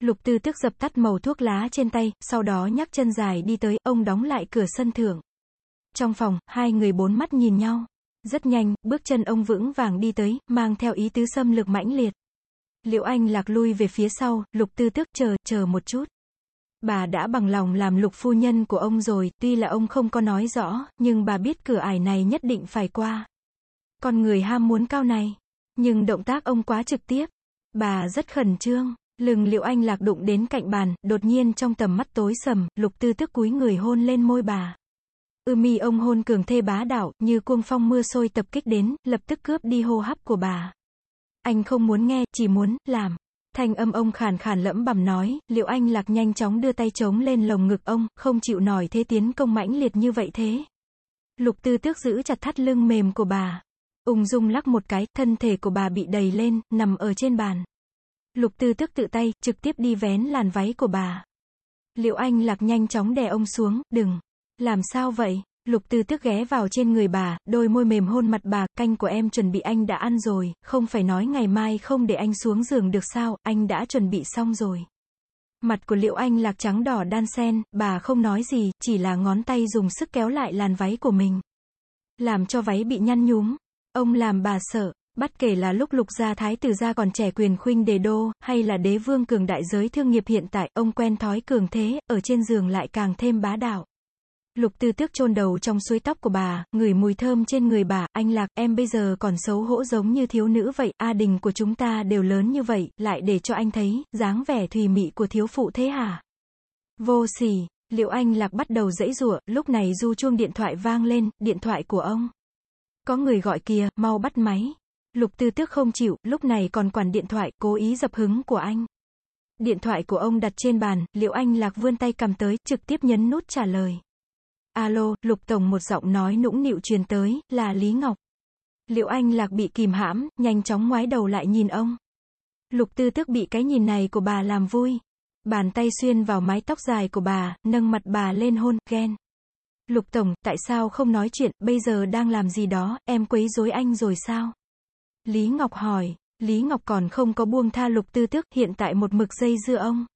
Lục tư tức dập tắt màu thuốc lá trên tay, sau đó nhắc chân dài đi tới, ông đóng lại cửa sân thượng. Trong phòng, hai người bốn mắt nhìn nhau. Rất nhanh, bước chân ông vững vàng đi tới, mang theo ý tứ xâm lược mãnh liệt. Liệu anh lạc lui về phía sau, lục tư tức chờ, chờ một chút. Bà đã bằng lòng làm lục phu nhân của ông rồi, tuy là ông không có nói rõ, nhưng bà biết cửa ải này nhất định phải qua. Con người ham muốn cao này. Nhưng động tác ông quá trực tiếp. Bà rất khẩn trương. Lừng liệu anh lạc đụng đến cạnh bàn, đột nhiên trong tầm mắt tối sầm, lục tư tức cúi người hôn lên môi bà. Ư mi ông hôn cường thê bá đạo, như cuồng phong mưa sôi tập kích đến, lập tức cướp đi hô hấp của bà. Anh không muốn nghe, chỉ muốn, làm. Thanh âm ông khàn khàn lẫm bẩm nói, liệu anh lạc nhanh chóng đưa tay trống lên lồng ngực ông, không chịu nổi thế tiến công mãnh liệt như vậy thế. Lục tư tước giữ chặt thắt lưng mềm của bà. Ung dung lắc một cái, thân thể của bà bị đầy lên, nằm ở trên bàn. Lục tư tức tự tay, trực tiếp đi vén làn váy của bà. Liệu anh lạc nhanh chóng đè ông xuống, đừng. Làm sao vậy? Lục tư tức ghé vào trên người bà, đôi môi mềm hôn mặt bà, canh của em chuẩn bị anh đã ăn rồi, không phải nói ngày mai không để anh xuống giường được sao, anh đã chuẩn bị xong rồi. Mặt của liệu anh lạc trắng đỏ đan sen, bà không nói gì, chỉ là ngón tay dùng sức kéo lại làn váy của mình. Làm cho váy bị nhăn nhúm. Ông làm bà sợ. Bất kể là lúc lục gia thái tử gia còn trẻ quyền khuynh đề đô, hay là đế vương cường đại giới thương nghiệp hiện tại, ông quen thói cường thế, ở trên giường lại càng thêm bá đạo. Lục tư tước chôn đầu trong suối tóc của bà, ngửi mùi thơm trên người bà, anh lạc, em bây giờ còn xấu hổ giống như thiếu nữ vậy, A đình của chúng ta đều lớn như vậy, lại để cho anh thấy, dáng vẻ thùy mị của thiếu phụ thế hả? Vô sỉ, liệu anh lạc bắt đầu dãy rủa lúc này du chuông điện thoại vang lên, điện thoại của ông. Có người gọi kìa, mau bắt máy. Lục tư tước không chịu, lúc này còn quản điện thoại, cố ý dập hứng của anh. Điện thoại của ông đặt trên bàn, liệu anh lạc vươn tay cầm tới, trực tiếp nhấn nút trả lời. Alo, Lục Tổng một giọng nói nũng nịu truyền tới, là Lý Ngọc. Liệu anh lạc bị kìm hãm, nhanh chóng ngoái đầu lại nhìn ông. Lục tư Tước bị cái nhìn này của bà làm vui. Bàn tay xuyên vào mái tóc dài của bà, nâng mặt bà lên hôn, ghen. Lục Tổng, tại sao không nói chuyện, bây giờ đang làm gì đó, em quấy rối anh rồi sao? Lý Ngọc hỏi, Lý Ngọc còn không có buông tha lục tư tức, hiện tại một mực dây dưa ông.